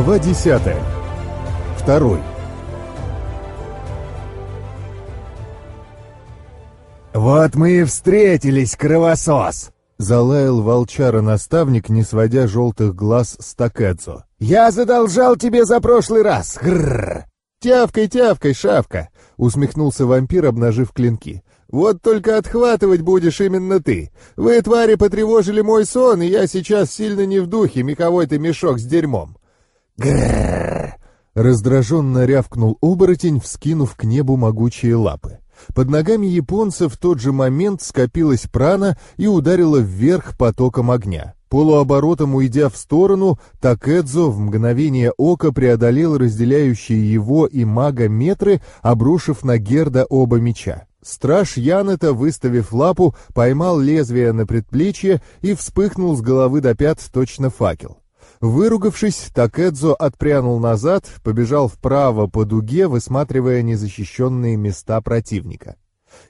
Глава 10. Второй. «Вот мы и встретились, кровосос!» — залаял волчара-наставник, не сводя желтых глаз с Такэцо. «Я задолжал тебе за прошлый раз! Грррр!» «Тявкой, тявкой, шавка!» — усмехнулся вампир, обнажив клинки. «Вот только отхватывать будешь именно ты. Вы, твари, потревожили мой сон, и я сейчас сильно не в духе, меховой ты мешок с дерьмом. Грррр! Раздраженно рявкнул оборотень, вскинув к небу могучие лапы. Под ногами японца в тот же момент скопилась прана и ударила вверх потоком огня. Полуоборотом уйдя в сторону, Такэдзо в мгновение ока преодолел разделяющие его и мага метры, обрушив на Герда оба меча. Страж Янета, выставив лапу, поймал лезвие на предплечье и вспыхнул с головы до пят точно факел. Выругавшись, Такэдзо отпрянул назад, побежал вправо по дуге, высматривая незащищенные места противника.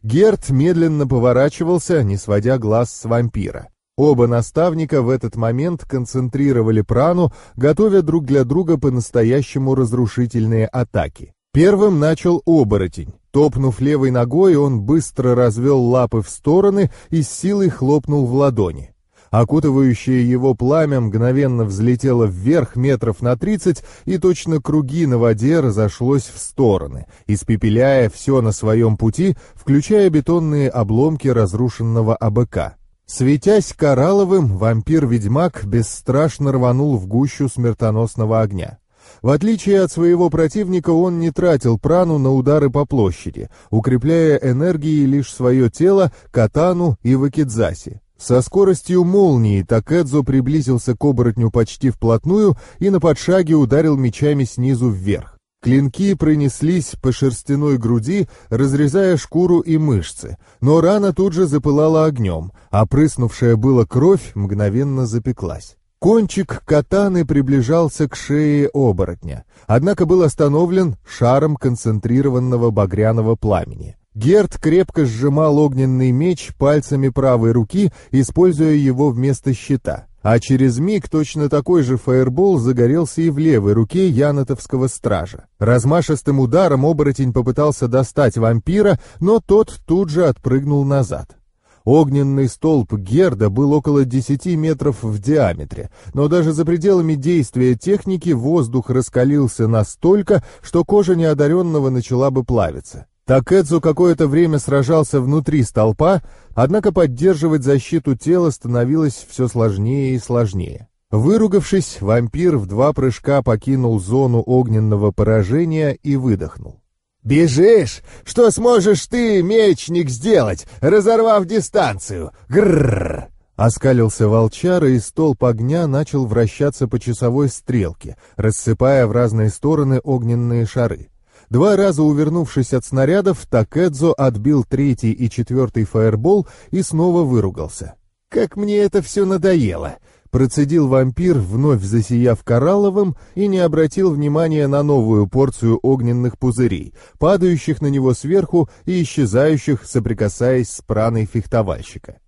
Герт медленно поворачивался, не сводя глаз с вампира. Оба наставника в этот момент концентрировали прану, готовя друг для друга по-настоящему разрушительные атаки. Первым начал оборотень. Топнув левой ногой, он быстро развел лапы в стороны и с силой хлопнул в ладони. Окутывающее его пламя мгновенно взлетело вверх метров на тридцать, и точно круги на воде разошлось в стороны, испепеляя все на своем пути, включая бетонные обломки разрушенного АБК. Светясь коралловым, вампир-ведьмак бесстрашно рванул в гущу смертоносного огня. В отличие от своего противника, он не тратил прану на удары по площади, укрепляя энергией лишь свое тело, катану и вакидзаси. Со скоростью молнии Такэдзо приблизился к оборотню почти вплотную и на подшаге ударил мечами снизу вверх. Клинки пронеслись по шерстяной груди, разрезая шкуру и мышцы, но рана тут же запылала огнем, а прыснувшая была кровь мгновенно запеклась. Кончик катаны приближался к шее оборотня, однако был остановлен шаром концентрированного багряного пламени. Герд крепко сжимал огненный меч пальцами правой руки, используя его вместо щита. А через миг точно такой же фаербол загорелся и в левой руке янотовского стража. Размашистым ударом оборотень попытался достать вампира, но тот тут же отпрыгнул назад. Огненный столб Герда был около 10 метров в диаметре, но даже за пределами действия техники воздух раскалился настолько, что кожа неодаренного начала бы плавиться. Такэдзу какое-то время сражался внутри столпа, однако поддерживать защиту тела становилось все сложнее и сложнее. Выругавшись, вампир в два прыжка покинул зону огненного поражения и выдохнул. «Бежишь? Что сможешь ты, мечник, сделать, разорвав дистанцию? Грррр!» Оскалился волчар, и столб огня начал вращаться по часовой стрелке, рассыпая в разные стороны огненные шары. Два раза увернувшись от снарядов, Такэдзо отбил третий и четвертый фаербол и снова выругался. «Как мне это все надоело!» Процедил вампир, вновь засияв коралловым, и не обратил внимания на новую порцию огненных пузырей, падающих на него сверху и исчезающих, соприкасаясь с праной фехтовальщика.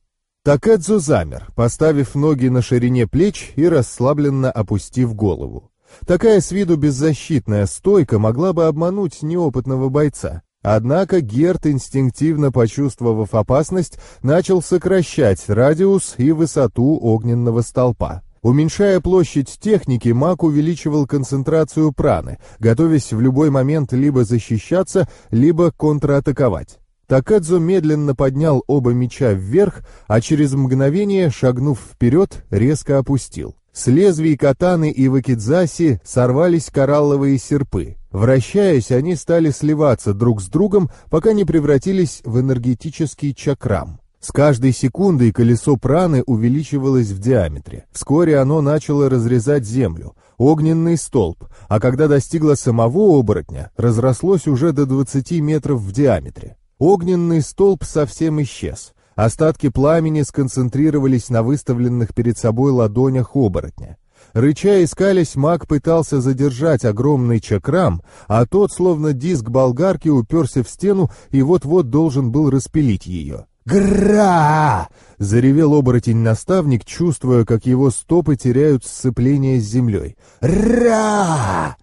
Такэдзо замер, поставив ноги на ширине плеч и расслабленно опустив голову. Такая с виду беззащитная стойка могла бы обмануть неопытного бойца. Однако Герт, инстинктивно почувствовав опасность, начал сокращать радиус и высоту огненного столпа. Уменьшая площадь техники, маг увеличивал концентрацию праны, готовясь в любой момент либо защищаться, либо контратаковать. Такадзо медленно поднял оба меча вверх, а через мгновение, шагнув вперед, резко опустил. С лезвий катаны и вакидзаси сорвались коралловые серпы. Вращаясь, они стали сливаться друг с другом, пока не превратились в энергетический чакрам. С каждой секундой колесо праны увеличивалось в диаметре. Вскоре оно начало разрезать землю, огненный столб, а когда достигло самого оборотня, разрослось уже до 20 метров в диаметре. Огненный столб совсем исчез. Остатки пламени сконцентрировались на выставленных перед собой ладонях оборотня. Рыча искались, маг пытался задержать огромный чакрам, а тот, словно диск болгарки, уперся в стену и вот-вот должен был распилить ее. Гра! Заревел оборотень-наставник, чувствуя, как его стопы теряют сцепление с землей. Ра!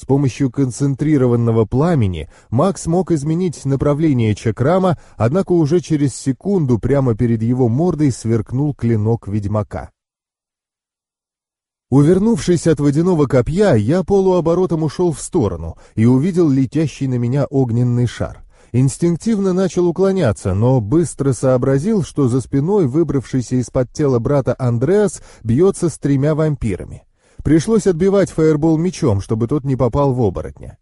С помощью концентрированного пламени Макс мог изменить направление чакрама, однако уже через секунду прямо перед его мордой сверкнул клинок ведьмака. Увернувшись от водяного копья, я полуоборотом ушел в сторону и увидел летящий на меня огненный шар. Инстинктивно начал уклоняться, но быстро сообразил, что за спиной выбравшийся из-под тела брата Андреас бьется с тремя вампирами. Пришлось отбивать фаербол мечом, чтобы тот не попал в оборотня.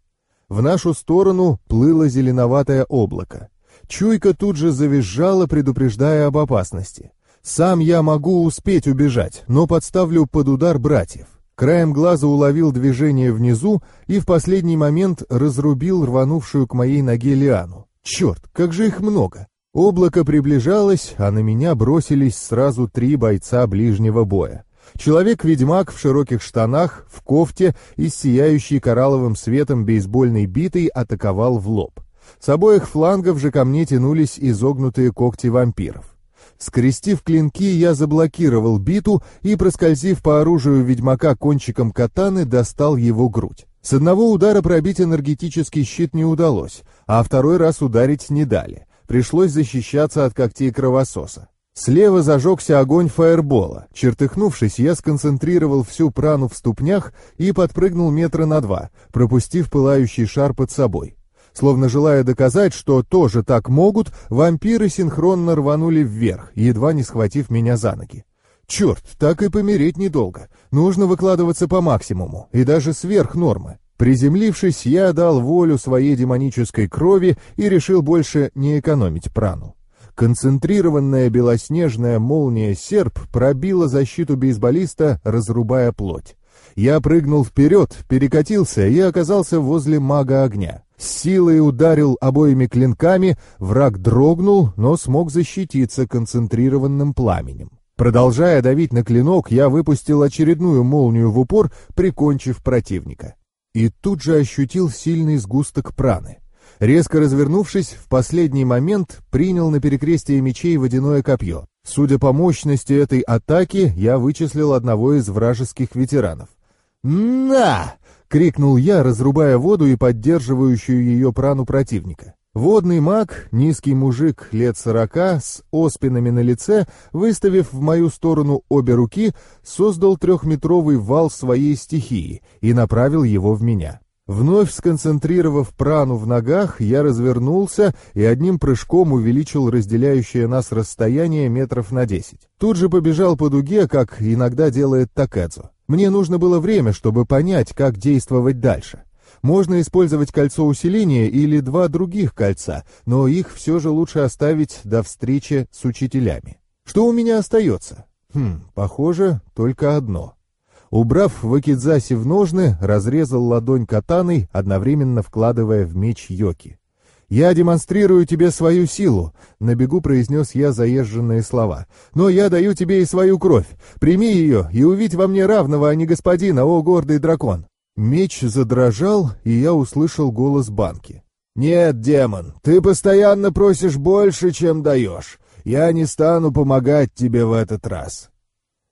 В нашу сторону плыло зеленоватое облако. Чуйка тут же завизжала, предупреждая об опасности. Сам я могу успеть убежать, но подставлю под удар братьев. Краем глаза уловил движение внизу и в последний момент разрубил рванувшую к моей ноге лиану. Черт, как же их много! Облако приближалось, а на меня бросились сразу три бойца ближнего боя. Человек-ведьмак в широких штанах, в кофте и сияющей коралловым светом бейсбольной битой атаковал в лоб. С обоих флангов же ко мне тянулись изогнутые когти вампиров. Скрестив клинки, я заблокировал биту и, проскользив по оружию ведьмака кончиком катаны, достал его грудь. С одного удара пробить энергетический щит не удалось, а второй раз ударить не дали. Пришлось защищаться от когтей кровососа. Слева зажегся огонь фаербола. Чертыхнувшись, я сконцентрировал всю прану в ступнях и подпрыгнул метра на два, пропустив пылающий шар под собой. Словно желая доказать, что тоже так могут, вампиры синхронно рванули вверх, едва не схватив меня за ноги. Черт, так и помереть недолго. Нужно выкладываться по максимуму, и даже сверх нормы. Приземлившись, я дал волю своей демонической крови и решил больше не экономить прану. Концентрированная белоснежная молния серп пробила защиту бейсболиста, разрубая плоть. Я прыгнул вперед, перекатился и оказался возле мага огня. С силой ударил обоими клинками, враг дрогнул, но смог защититься концентрированным пламенем. Продолжая давить на клинок, я выпустил очередную молнию в упор, прикончив противника. И тут же ощутил сильный сгусток праны. Резко развернувшись, в последний момент принял на перекрестие мечей водяное копье. Судя по мощности этой атаки, я вычислил одного из вражеских ветеранов. «На!» — крикнул я, разрубая воду и поддерживающую ее прану противника. Водный маг, низкий мужик лет сорока, с оспинами на лице, выставив в мою сторону обе руки, создал трехметровый вал своей стихии и направил его в меня. Вновь сконцентрировав прану в ногах, я развернулся и одним прыжком увеличил разделяющее нас расстояние метров на десять. Тут же побежал по дуге, как иногда делает Такэдзо. Мне нужно было время, чтобы понять, как действовать дальше. Можно использовать кольцо усиления или два других кольца, но их все же лучше оставить до встречи с учителями. Что у меня остается? Хм, похоже, только одно — Убрав вакидзаси в ножны, разрезал ладонь катаной, одновременно вкладывая в меч Йоки. «Я демонстрирую тебе свою силу», — на бегу произнес я заезженные слова. «Но я даю тебе и свою кровь. Прими ее и увидь во мне равного, а не господина, о гордый дракон». Меч задрожал, и я услышал голос банки. «Нет, демон, ты постоянно просишь больше, чем даешь. Я не стану помогать тебе в этот раз».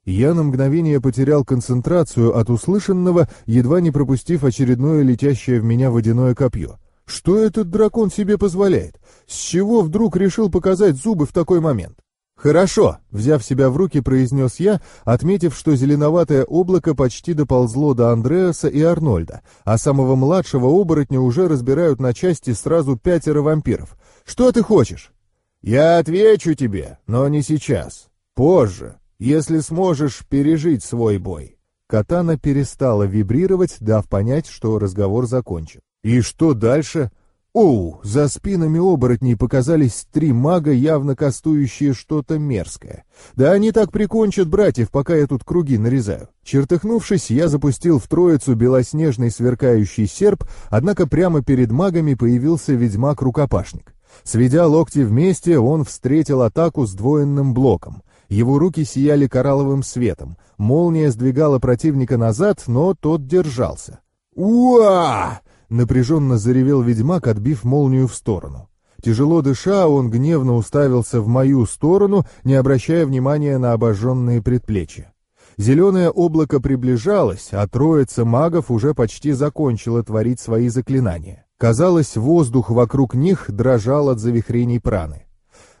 Я на мгновение потерял концентрацию от услышанного, едва не пропустив очередное летящее в меня водяное копье. Что этот дракон себе позволяет? С чего вдруг решил показать зубы в такой момент? «Хорошо», — взяв себя в руки, произнес я, отметив, что зеленоватое облако почти доползло до Андреаса и Арнольда, а самого младшего оборотня уже разбирают на части сразу пятеро вампиров. «Что ты хочешь?» «Я отвечу тебе, но не сейчас. Позже если сможешь пережить свой бой». Катана перестала вибрировать, дав понять, что разговор закончен. «И что дальше?» Оу, за спинами оборотней показались три мага, явно кастующие что-то мерзкое. Да они так прикончат братьев, пока я тут круги нарезаю. Чертыхнувшись, я запустил в троицу белоснежный сверкающий серп, однако прямо перед магами появился ведьмак-рукопашник. Сведя локти вместе, он встретил атаку с двоенным блоком. Его руки сияли коралловым светом. Молния сдвигала противника назад, но тот держался. «Уа!» — напряженно заревел ведьмак, отбив молнию в сторону. Тяжело дыша, он гневно уставился в мою сторону, не обращая внимания на обожженные предплечья. Зеленое облако приближалось, а троица магов уже почти закончила творить свои заклинания. Казалось, воздух вокруг них дрожал от завихрений праны.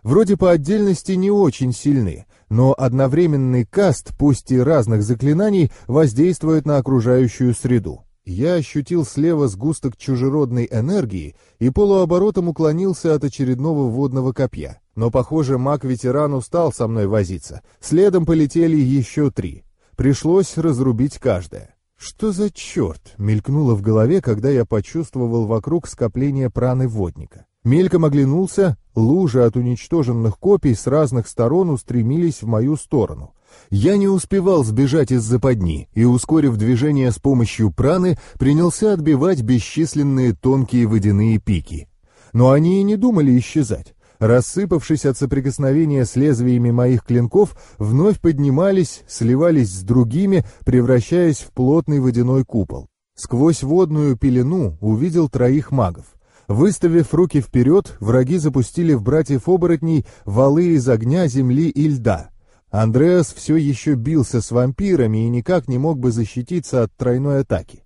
Вроде по отдельности не очень сильны, но одновременный каст, пусть и разных заклинаний, воздействует на окружающую среду. Я ощутил слева сгусток чужеродной энергии и полуоборотом уклонился от очередного водного копья. Но, похоже, маг-ветеран устал со мной возиться. Следом полетели еще три. Пришлось разрубить каждое. «Что за черт?» — мелькнуло в голове, когда я почувствовал вокруг скопление праны водника. Мельком оглянулся, лужи от уничтоженных копий с разных сторон устремились в мою сторону. Я не успевал сбежать из западни и, ускорив движение с помощью праны, принялся отбивать бесчисленные тонкие водяные пики. Но они и не думали исчезать. Рассыпавшись от соприкосновения с лезвиями моих клинков, вновь поднимались, сливались с другими, превращаясь в плотный водяной купол. Сквозь водную пелену увидел троих магов. Выставив руки вперед, враги запустили в братьев-оборотней валы из огня, земли и льда — Андреас все еще бился с вампирами и никак не мог бы защититься от тройной атаки.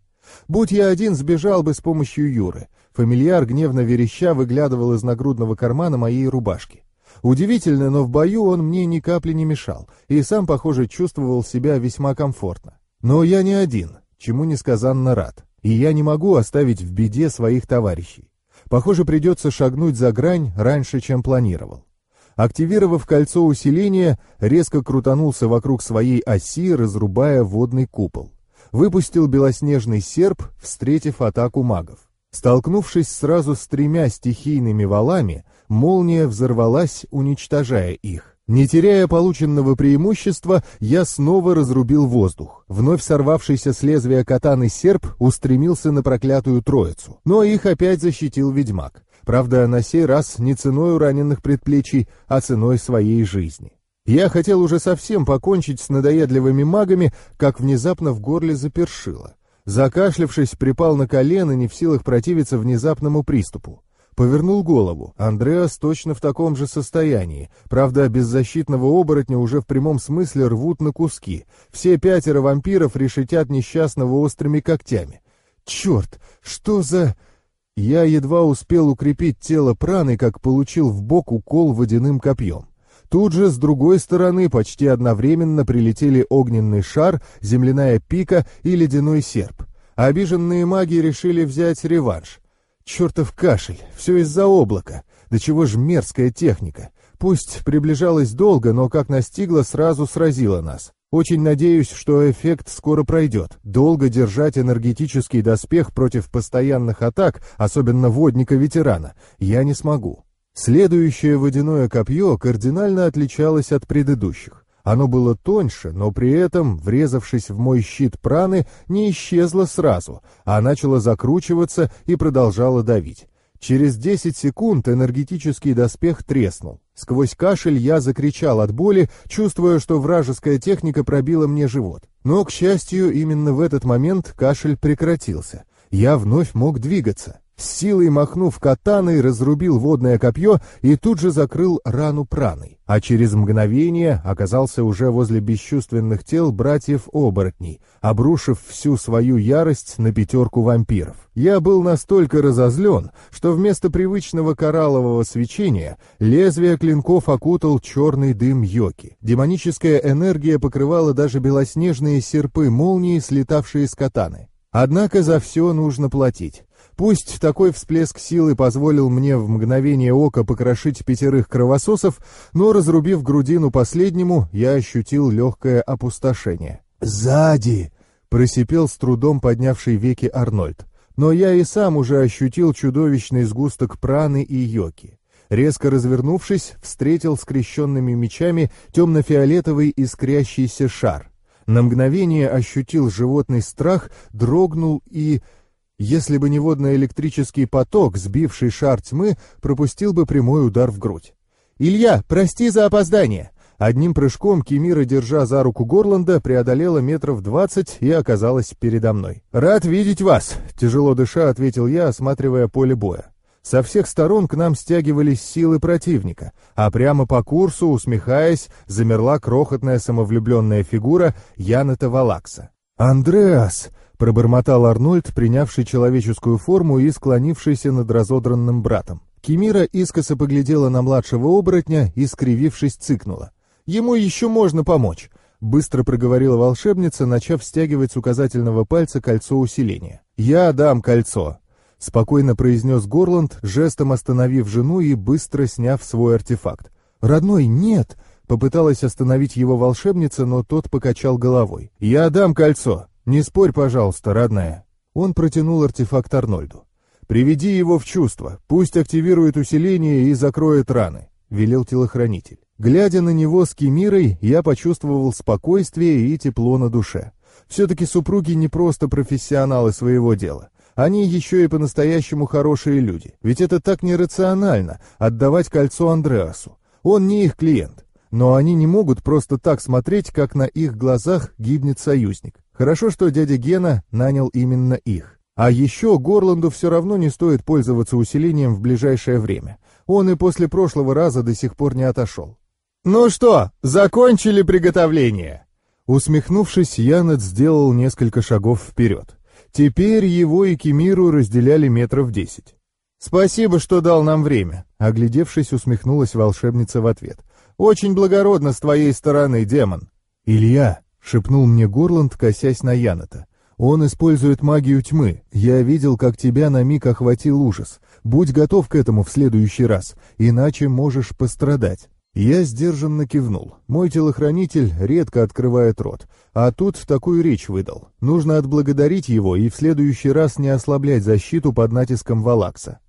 Будь я один, сбежал бы с помощью Юры. Фамильяр, гневно вереща, выглядывал из нагрудного кармана моей рубашки. Удивительно, но в бою он мне ни капли не мешал, и сам, похоже, чувствовал себя весьма комфортно. Но я не один, чему несказанно рад, и я не могу оставить в беде своих товарищей. Похоже, придется шагнуть за грань раньше, чем планировал. Активировав кольцо усиления, резко крутанулся вокруг своей оси, разрубая водный купол. Выпустил белоснежный серп, встретив атаку магов. Столкнувшись сразу с тремя стихийными валами, молния взорвалась, уничтожая их. Не теряя полученного преимущества, я снова разрубил воздух. Вновь сорвавшийся с лезвия катаны серп устремился на проклятую троицу. Но их опять защитил ведьмак. Правда, на сей раз не ценой раненых предплечий, а ценой своей жизни. Я хотел уже совсем покончить с надоедливыми магами, как внезапно в горле запершило. Закашлявшись, припал на колено, не в силах противиться внезапному приступу. Повернул голову. Андреас точно в таком же состоянии. Правда, беззащитного оборотня уже в прямом смысле рвут на куски. Все пятеро вампиров решетят несчастного острыми когтями. Черт, что за... Я едва успел укрепить тело праны, как получил в бок укол водяным копьем. Тут же с другой стороны почти одновременно прилетели огненный шар, земляная пика и ледяной серп. Обиженные маги решили взять реванш. Чертов кашель, все из-за облака. Да чего ж мерзкая техника. Пусть приближалась долго, но как настигла, сразу сразила нас. Очень надеюсь, что эффект скоро пройдет. Долго держать энергетический доспех против постоянных атак, особенно водника-ветерана, я не смогу. Следующее водяное копье кардинально отличалось от предыдущих. Оно было тоньше, но при этом, врезавшись в мой щит праны, не исчезло сразу, а начало закручиваться и продолжало давить. Через 10 секунд энергетический доспех треснул. Сквозь кашель я закричал от боли, чувствуя, что вражеская техника пробила мне живот. Но, к счастью, именно в этот момент кашель прекратился. Я вновь мог двигаться. С силой махнув катаной, разрубил водное копье и тут же закрыл рану праной. А через мгновение оказался уже возле бесчувственных тел братьев-оборотней, обрушив всю свою ярость на пятерку вампиров. Я был настолько разозлен, что вместо привычного кораллового свечения лезвие клинков окутал черный дым йоки. Демоническая энергия покрывала даже белоснежные серпы молнии, слетавшие с катаны. Однако за все нужно платить. Пусть такой всплеск силы позволил мне в мгновение ока покрошить пятерых кровососов, но, разрубив грудину последнему, я ощутил легкое опустошение. «Сзади!» — просипел с трудом поднявший веки Арнольд. Но я и сам уже ощутил чудовищный сгусток праны и йоки. Резко развернувшись, встретил скрещенными мечами темно-фиолетовый искрящийся шар. На мгновение ощутил животный страх, дрогнул и если бы не водно-электрический поток, сбивший шар тьмы, пропустил бы прямой удар в грудь. «Илья, прости за опоздание!» Одним прыжком Кемира, держа за руку Горланда, преодолела метров двадцать и оказалась передо мной. «Рад видеть вас!» — тяжело дыша ответил я, осматривая поле боя. Со всех сторон к нам стягивались силы противника, а прямо по курсу, усмехаясь, замерла крохотная самовлюбленная фигура Яната Валакса. «Андреас!» — пробормотал Арнольд, принявший человеческую форму и склонившийся над разодранным братом. Кемира искоса поглядела на младшего оборотня и, скривившись, цыкнула. «Ему еще можно помочь!» — быстро проговорила волшебница, начав стягивать с указательного пальца кольцо усиления. «Я дам кольцо!» — спокойно произнес Горланд, жестом остановив жену и быстро сняв свой артефакт. «Родной, нет!» — попыталась остановить его волшебница, но тот покачал головой. «Я дам кольцо! Не спорь, пожалуйста, родная!» Он протянул артефакт Арнольду. «Приведи его в чувство, пусть активирует усиление и закроет раны», — велел телохранитель. Глядя на него с Кемирой, я почувствовал спокойствие и тепло на душе. Все-таки супруги не просто профессионалы своего дела. Они еще и по-настоящему хорошие люди. Ведь это так нерационально — отдавать кольцо Андреасу. Он не их клиент. Но они не могут просто так смотреть, как на их глазах гибнет союзник. Хорошо, что дядя Гена нанял именно их. А еще Горланду все равно не стоит пользоваться усилением в ближайшее время. Он и после прошлого раза до сих пор не отошел. «Ну что, закончили приготовление?» Усмехнувшись, Янет сделал несколько шагов вперед. Теперь его и Кемиру разделяли метров десять. «Спасибо, что дал нам время», — оглядевшись, усмехнулась волшебница в ответ. «Очень благородно с твоей стороны, демон». «Илья», — шепнул мне Горланд, косясь на Яната. «Он использует магию тьмы. Я видел, как тебя на миг охватил ужас. Будь готов к этому в следующий раз, иначе можешь пострадать». Я сдержанно кивнул. Мой телохранитель редко открывает рот, а тут такую речь выдал. Нужно отблагодарить его и в следующий раз не ослаблять защиту под натиском Валакса.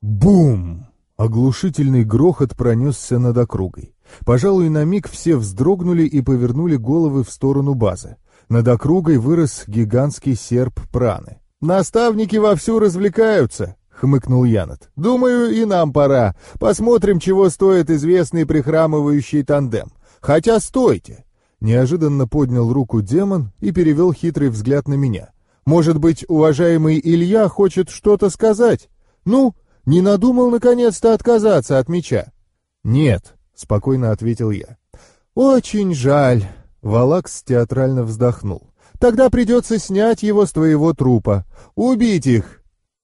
Бум! Оглушительный грохот пронесся над округой. Пожалуй, на миг все вздрогнули и повернули головы в сторону базы. Над округой вырос гигантский серп праны. «Наставники вовсю развлекаются!» — хмыкнул Янат. «Думаю, и нам пора. Посмотрим, чего стоит известный прихрамывающий тандем. Хотя стойте!» Неожиданно поднял руку демон и перевел хитрый взгляд на меня. «Может быть, уважаемый Илья хочет что-то сказать? Ну, не надумал наконец-то отказаться от меча?» «Нет», — спокойно ответил я. «Очень жаль», — Валакс театрально вздохнул. «Тогда придется снять его с твоего трупа. Убить их,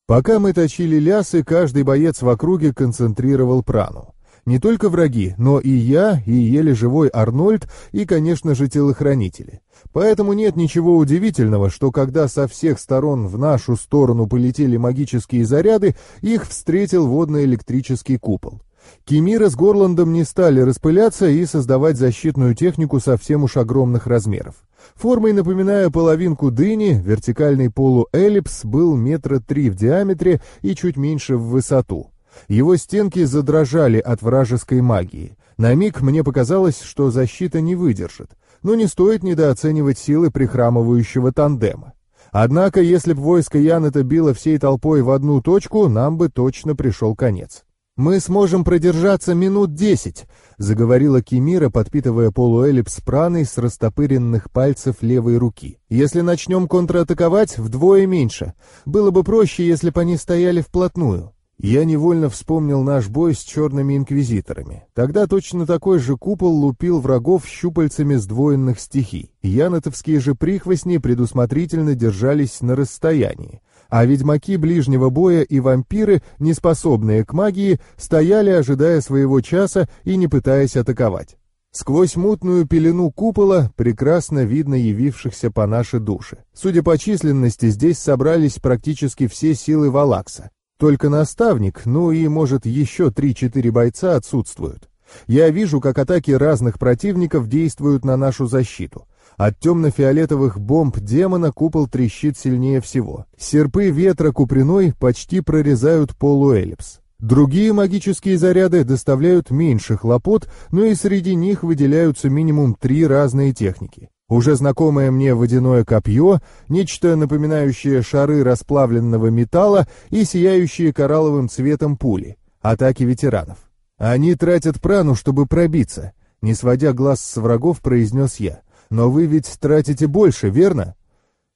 Пока мы точили лясы, каждый боец в округе концентрировал прану. Не только враги, но и я, и еле живой Арнольд, и, конечно же, телохранители. Поэтому нет ничего удивительного, что когда со всех сторон в нашу сторону полетели магические заряды, их встретил водно-электрический купол. Кемира с Горландом не стали распыляться и создавать защитную технику совсем уж огромных размеров. Формой напоминая половинку дыни, вертикальный полуэллипс был метра три в диаметре и чуть меньше в высоту. Его стенки задрожали от вражеской магии. На миг мне показалось, что защита не выдержит, но не стоит недооценивать силы прихрамывающего тандема. Однако, если б войско Янета било всей толпой в одну точку, нам бы точно пришел конец. «Мы сможем продержаться минут десять», — заговорила Кемира, подпитывая полуэллипс праной с растопыренных пальцев левой руки. «Если начнем контратаковать, вдвое меньше. Было бы проще, если бы они стояли вплотную». Я невольно вспомнил наш бой с черными инквизиторами. Тогда точно такой же купол лупил врагов щупальцами сдвоенных стихий. Янотовские же прихвостни предусмотрительно держались на расстоянии а ведьмаки ближнего боя и вампиры, неспособные к магии, стояли, ожидая своего часа и не пытаясь атаковать. Сквозь мутную пелену купола прекрасно видно явившихся по нашей душе. Судя по численности, здесь собрались практически все силы Валакса. Только наставник, ну и, может, еще три-четыре бойца отсутствуют. Я вижу, как атаки разных противников действуют на нашу защиту. От темно-фиолетовых бомб демона купол трещит сильнее всего. Серпы ветра куприной почти прорезают полуэллипс. Другие магические заряды доставляют меньше хлопот, но и среди них выделяются минимум три разные техники. Уже знакомое мне водяное копье, нечто напоминающее шары расплавленного металла и сияющие коралловым цветом пули. Атаки ветеранов. Они тратят прану, чтобы пробиться. Не сводя глаз с врагов, произнес я. Но вы ведь тратите больше, верно?»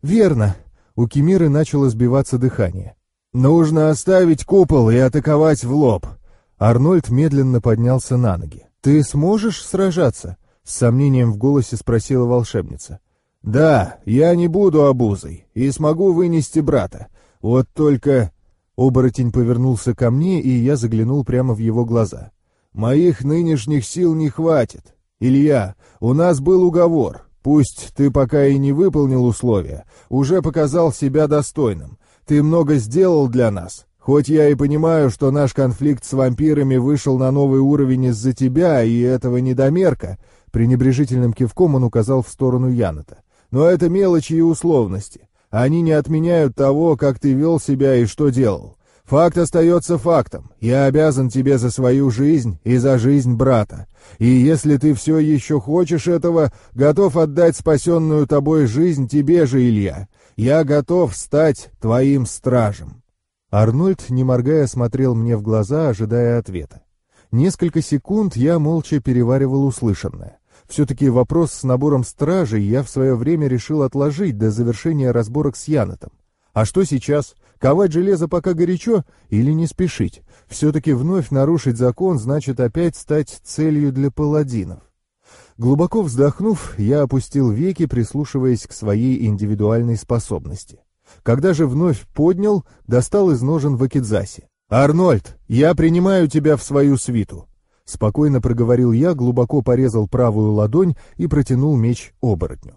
«Верно». У Кемиры начало сбиваться дыхание. «Нужно оставить купол и атаковать в лоб». Арнольд медленно поднялся на ноги. «Ты сможешь сражаться?» — с сомнением в голосе спросила волшебница. «Да, я не буду обузой и смогу вынести брата. Вот только...» Оборотень повернулся ко мне, и я заглянул прямо в его глаза. «Моих нынешних сил не хватит. Илья, у нас был уговор. Пусть ты пока и не выполнил условия, уже показал себя достойным. Ты много сделал для нас. Хоть я и понимаю, что наш конфликт с вампирами вышел на новый уровень из-за тебя и этого недомерка, пренебрежительным кивком он указал в сторону Яната. Но это мелочи и условности. Они не отменяют того, как ты вел себя и что делал. Факт остается фактом. Я обязан тебе за свою жизнь и за жизнь брата. И если ты все еще хочешь этого, готов отдать спасенную тобой жизнь тебе же, Илья. Я готов стать твоим стражем». Арнольд, не моргая, смотрел мне в глаза, ожидая ответа. Несколько секунд я молча переваривал услышанное. Все-таки вопрос с набором стражей я в свое время решил отложить до завершения разборок с Янотом. А что сейчас? Ковать железо пока горячо или не спешить? Все-таки вновь нарушить закон значит опять стать целью для паладинов. Глубоко вздохнув, я опустил веки, прислушиваясь к своей индивидуальной способности. Когда же вновь поднял, достал из ножен вакидзаси. «Арнольд, я принимаю тебя в свою свиту!» Спокойно проговорил я, глубоко порезал правую ладонь и протянул меч оборотню.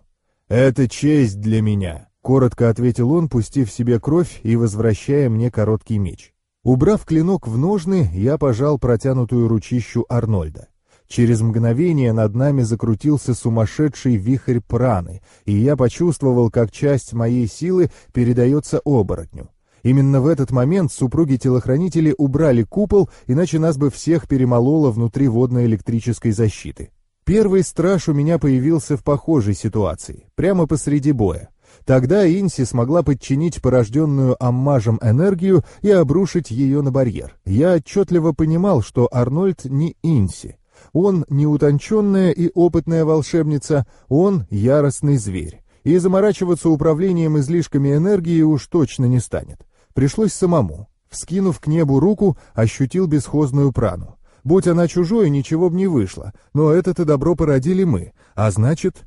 «Это честь для меня!» Коротко ответил он, пустив себе кровь и возвращая мне короткий меч. Убрав клинок в ножны, я пожал протянутую ручищу Арнольда. Через мгновение над нами закрутился сумасшедший вихрь праны, и я почувствовал, как часть моей силы передается оборотню. Именно в этот момент супруги-телохранители убрали купол, иначе нас бы всех перемололо внутри водно-электрической защиты. Первый страж у меня появился в похожей ситуации, прямо посреди боя. Тогда Инси смогла подчинить порожденную аммажем энергию и обрушить ее на барьер. Я отчетливо понимал, что Арнольд не Инси. Он не утонченная и опытная волшебница, он яростный зверь. И заморачиваться управлением излишками энергии уж точно не станет. Пришлось самому. Вскинув к небу руку, ощутил бесхозную прану. Будь она чужой, ничего б не вышло, но это-то добро породили мы, а значит,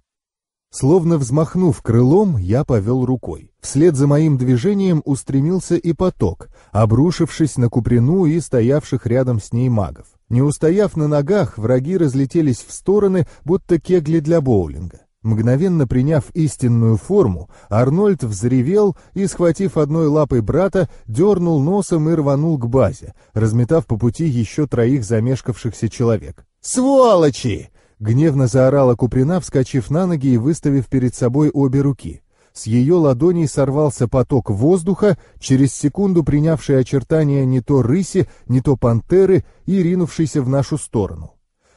Словно взмахнув крылом, я повел рукой. Вслед за моим движением устремился и поток, обрушившись на Куприну и стоявших рядом с ней магов. Не устояв на ногах, враги разлетелись в стороны, будто кегли для боулинга. Мгновенно приняв истинную форму, Арнольд взревел и, схватив одной лапой брата, дернул носом и рванул к базе, разметав по пути еще троих замешкавшихся человек. «Сволочи!» Гневно заорала Куприна, вскочив на ноги и выставив перед собой обе руки. С ее ладоней сорвался поток воздуха, через секунду принявший очертания не то рыси, не то пантеры и ринувшийся в нашу сторону.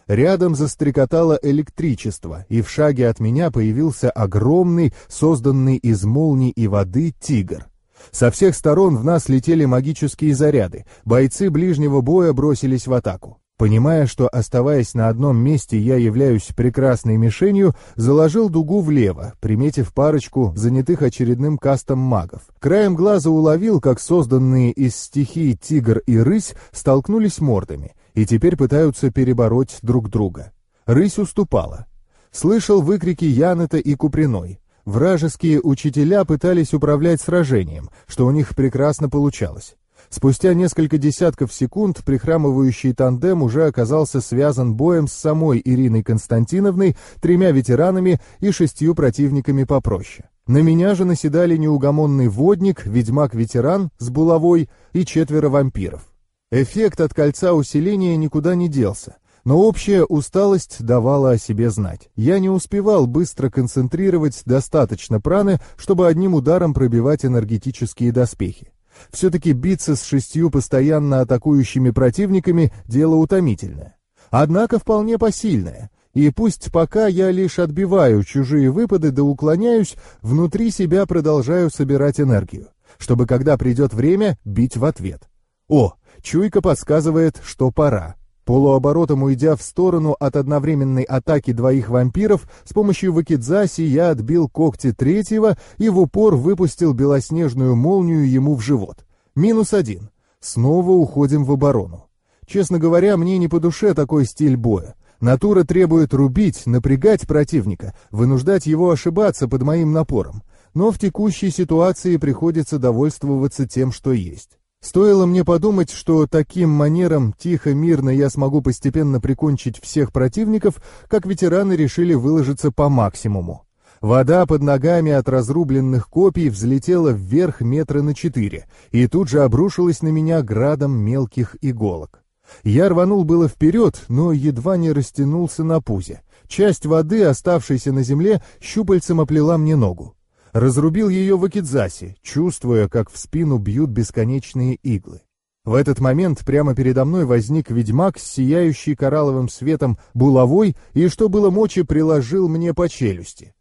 Рядом застрекотало электричество, и в шаге от меня появился огромный, созданный из молний и воды, тигр. Со всех сторон в нас летели магические заряды, бойцы ближнего боя бросились в атаку. Понимая, что, оставаясь на одном месте, я являюсь прекрасной мишенью, заложил дугу влево, приметив парочку занятых очередным кастом магов. Краем глаза уловил, как созданные из стихий тигр и рысь столкнулись мордами и теперь пытаются перебороть друг друга. Рысь уступала. Слышал выкрики Янета и Куприной. Вражеские учителя пытались управлять сражением, что у них прекрасно получалось. Спустя несколько десятков секунд прихрамывающий тандем уже оказался связан боем с самой Ириной Константиновной, тремя ветеранами и шестью противниками попроще. На меня же наседали неугомонный водник, ведьмак-ветеран с булавой и четверо вампиров. Эффект от кольца усиления никуда не делся, но общая усталость давала о себе знать. Я не успевал быстро концентрировать достаточно праны, чтобы одним ударом пробивать энергетические доспехи. Все-таки биться с шестью постоянно атакующими противниками – дело утомительное. Однако вполне посильное. И пусть пока я лишь отбиваю чужие выпады да уклоняюсь, внутри себя продолжаю собирать энергию, чтобы когда придет время, бить в ответ. О, чуйка подсказывает, что пора. Полуоборотом уйдя в сторону от одновременной атаки двоих вампиров, с помощью вакидзаси я отбил когти третьего и в упор выпустил белоснежную молнию ему в живот. Минус один. Снова уходим в оборону. Честно говоря, мне не по душе такой стиль боя. Натура требует рубить, напрягать противника, вынуждать его ошибаться под моим напором. Но в текущей ситуации приходится довольствоваться тем, что есть. Стоило мне подумать, что таким манером тихо, мирно я смогу постепенно прикончить всех противников, как ветераны решили выложиться по максимуму. Вода под ногами от разрубленных копий взлетела вверх метра на четыре, и тут же обрушилась на меня градом мелких иголок. Я рванул было вперед, но едва не растянулся на пузе. Часть воды, оставшейся на земле, щупальцем оплела мне ногу. Разрубил ее в Акидзасе, чувствуя, как в спину бьют бесконечные иглы. В этот момент прямо передо мной возник ведьмак с сияющей коралловым светом булавой и, что было мочи, приложил мне по челюсти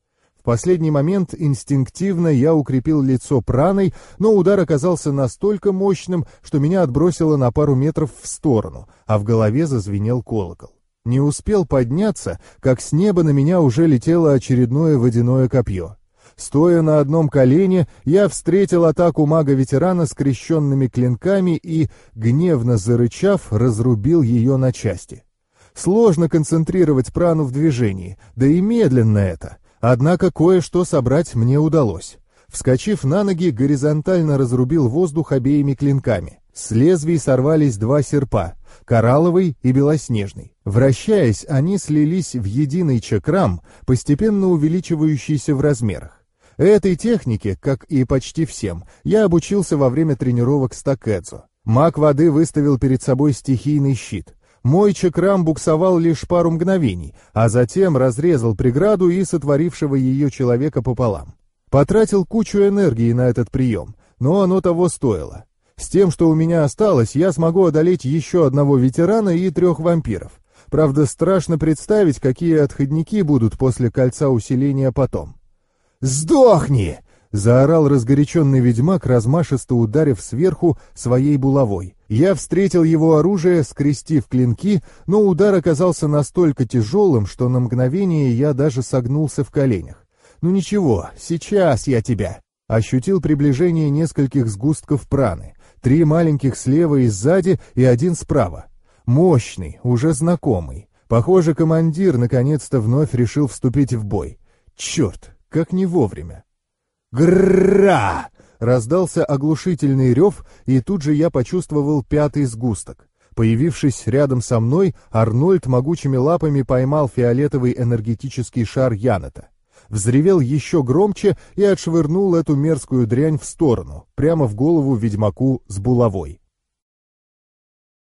последний момент инстинктивно я укрепил лицо праной, но удар оказался настолько мощным, что меня отбросило на пару метров в сторону, а в голове зазвенел колокол. Не успел подняться, как с неба на меня уже летело очередное водяное копье. Стоя на одном колене, я встретил атаку мага-ветерана скрещенными клинками и, гневно зарычав, разрубил ее на части. Сложно концентрировать прану в движении, да и медленно это — Однако кое-что собрать мне удалось. Вскочив на ноги, горизонтально разрубил воздух обеими клинками. С лезвий сорвались два серпа — коралловый и белоснежный. Вращаясь, они слились в единый чакрам, постепенно увеличивающийся в размерах. Этой технике, как и почти всем, я обучился во время тренировок с Такэдзо. Маг воды выставил перед собой стихийный щит. Мой чакрам буксовал лишь пару мгновений, а затем разрезал преграду и сотворившего ее человека пополам. Потратил кучу энергии на этот прием, но оно того стоило. С тем, что у меня осталось, я смогу одолеть еще одного ветерана и трех вампиров. Правда, страшно представить, какие отходники будут после кольца усиления потом. «Сдохни!» — заорал разгоряченный ведьмак, размашисто ударив сверху своей булавой. Я встретил его оружие, скрестив клинки, но удар оказался настолько тяжелым, что на мгновение я даже согнулся в коленях. «Ну ничего, сейчас я тебя!» Ощутил приближение нескольких сгустков праны. Три маленьких слева и сзади и один справа. Мощный, уже знакомый. Похоже, командир наконец-то вновь решил вступить в бой. Черт, как не вовремя. Гра! Раздался оглушительный рев, и тут же я почувствовал пятый сгусток. Появившись рядом со мной, Арнольд могучими лапами поймал фиолетовый энергетический шар Янета. Взревел еще громче и отшвырнул эту мерзкую дрянь в сторону, прямо в голову ведьмаку с булавой.